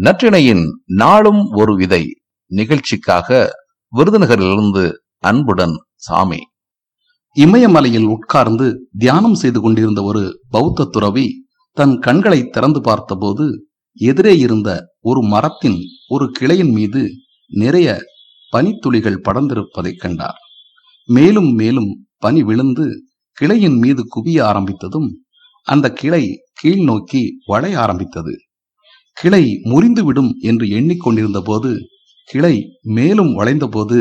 நற்றிணையின் நாளும் ஒரு விதை நிகழ்ச்சிக்காக விருதுநகரிலிருந்து அன்புடன் சாமி. இமயமலையில் உட்கார்ந்து தியானம் செய்து கொண்டிருந்த ஒரு பௌத்த துறவி தன் கண்களை திறந்து பார்த்தபோது எதிரே இருந்த ஒரு மரத்தின் ஒரு கிளையின் மீது நிறைய பனித்துளிகள் படர்ந்திருப்பதைக் கண்டார். மேலும் மேலும் பனி விழுந்து கிளையின் மீது குவிய ஆரம்பித்ததும் அந்த கிளை கீழ் நோக்கி வளைய ஆரம்பித்தது. கிளை முறிந்துவிடும் என்று எண்ணிக்கொண்டிருந்த போது கிளை மேலும் வளைந்தபோது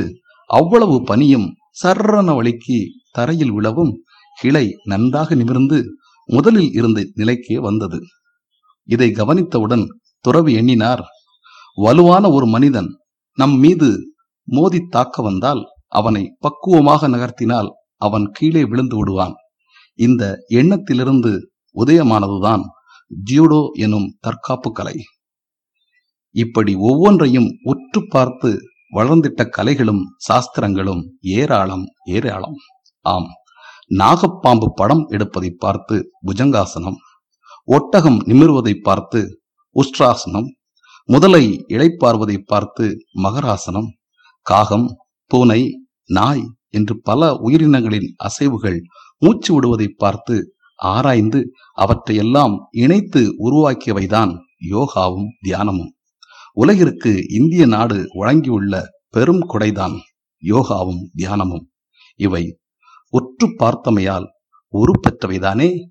அவ்வளவு பனியும் சர்ரன வழிக்கு தரையில் விழவும் கிளை நன்றாக நிமிர்ந்து முதலில் இருந்த நிலைக்கே வந்தது. இதை கவனித்தவுடன் துறவி எண்ணினார் வலுவான ஒரு மனிதன் நம் மீது மோதி தாக்க வந்தால் அவனை பக்குவமாக நகர்த்தினால் அவன் கீழே விழுந்து விடுவான். இந்த எண்ணத்திலிருந்து உதயமானதுதான் ஜியூடோ எனும் தற்காப்பு கலை. இப்படி ஒவ்வொன்றையும் உற்று பார்த்து வளர்ந்திட்ட கலைகளும் சாஸ்திரங்களும் ஏராளம் ஏராளம். ஆம் நாகப்பாம்பு படம் எடுப்பதை பார்த்து புஜங்காசனம் ஒட்டகம் நிமிர்வதை பார்த்து உஷ்ட்ராசனம் முதலை இழைப்பார்வதை பார்த்து மகராசனம் காகம் பூனை நாய் என்று பல உயிரினங்களின் அசைவுகள் மூச்சு விடுவதை பார்த்து ஆராய்ந்து அவற்றையெல்லாம் இணைத்து உருவாக்கியவைதான் யோகாவும் தியானமும். உலகிற்கு இந்திய நாடு வழங்கியுள்ள பெரும் கொடைதான் யோகாவும் தியானமும். இவை உற்று பார்த்தமையால் உருப்பெற்றவைதானே?